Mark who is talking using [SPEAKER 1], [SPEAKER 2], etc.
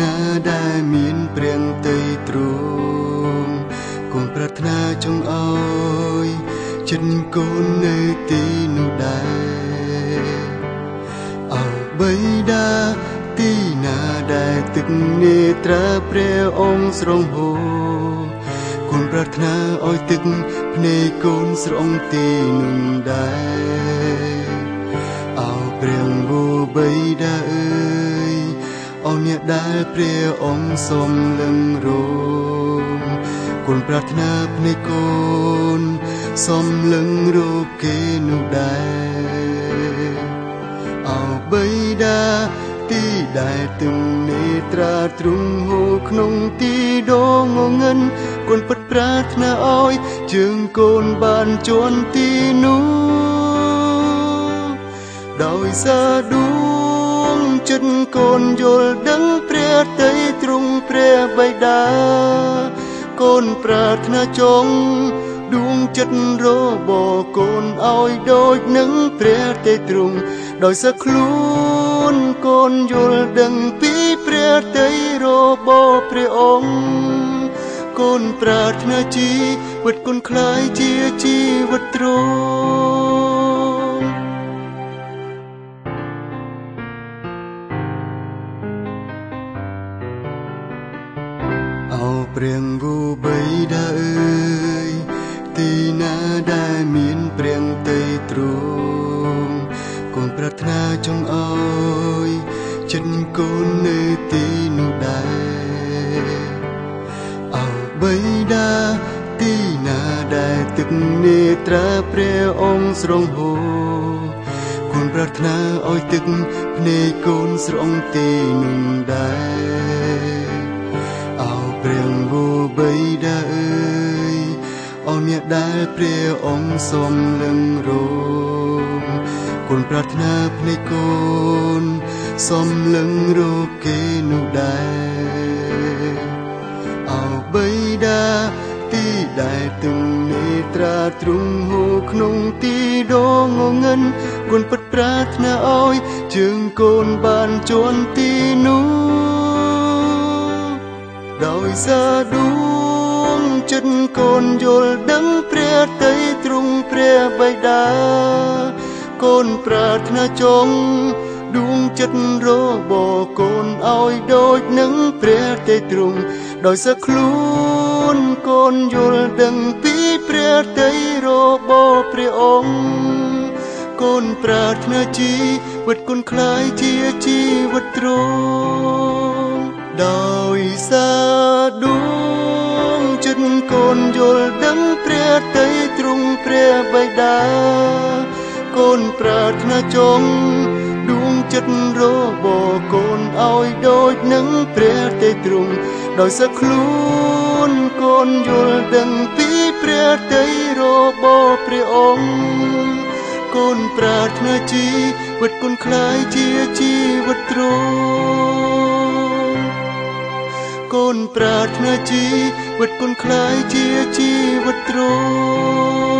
[SPEAKER 1] ណាដែលមានព្រៀងតីទ្រង់កូនប្រាថ្នាចង់អើយចិត្តកូននៅទីនោះដែរអោបៃដាទីណាដែលទឹកនេត្រាព្រះអង្គស្រងហូកូនប្រាថ្នាឲ្យទឹកភ្នែកកូនស្រងទីនោះដែរ ព្រះអង្គសូមលឹងរងគូនប្រាថ្នាភ្នែកកូនសំលឹងរកគេនោះដែរអោបីដាទីដែលទឹងនេត្រាទ្រង់ហូរក្នុងទីដងងិនគូនពិតប្រាថ្នាឲ្យជើងកូនបានជន់ទីនោះដោយសារដួង ចិត្តកូនយល់ដឹងព្រះតីទ្រង់ព្រះបិតាកូនប្រាថ្នាចង់ដួងចិត្តរបស់កូនឲ្យដូចនឹងព្រះទេទ្រង់ដោយសខ្លួនកូនយល់ដឹងពីព្រះតីរបស់ព្រះអង្គកូនប្រាថ្នាជីវិតកូនคล้ายជាជីវិតទ្រង់ ព្រះវូបីដាអើយទីណាដែលមានព្រះតីទ្រង់កូនប្រាថ្នាចង់អើយចិត្តកូននៅទីនោះដែរអោបីដាទីណាដែលទឹកនេត្រាព្រះអង្គស្រងហូរគូនប្រាថ្នាឲ្យទឹកភ្នែកកូនស្រងទីនោះដែរអោព្រះវូ បីដាអើយអោអ្នកដែលព្រះអង្គសូមលឹងរងគូនប្រាថ្នាភ្នែកកូនសូមលឹងរកគេនោះដែរអោបីដាទីដែលទឹងនេត្រាទ្រង់ហូរក្នុងទីដងងិនគូនពិតប្រាថ្នាឲ្យជើងកូនបានជន់ទីនោះដោយសារដួង ចិត្តកូនយល់ដឹងព្រះតីទ្រង់ព្រះបិតាកូនប្រាថ្នាចង់ដួងចិត្តរបស់កូនឲ្យដូចនឹងព្រះទេទ្រង់ដោយសខ្លួនកូនយល់ដឹងពីព្រះតីរបស់ព្រះអង្គកូនប្រាថ្នាជីវិតគុណคล้ายជាជីវិតទ្រង់ដោយសារដួងចិត្ត រ កូនយល់ដឹងព្រះតីទ្រង់ព្រះបិតាកូនប្រាថ្នាចង់ដួងចិត្តរបស់កូនឲ្យដូចនឹងព្រះទេទ្រង់ដោយសខ្លួនកូនយល់ដឹងពីព្រះតីរបស់ព្រះអង្គកូនប្រាថ្នាជីវិតគុណคล้ายជាជីវិតទ្រង់ គុណប្រាថ្នាជីវិតគុណខ្លាយជាជីវិតទ្រង់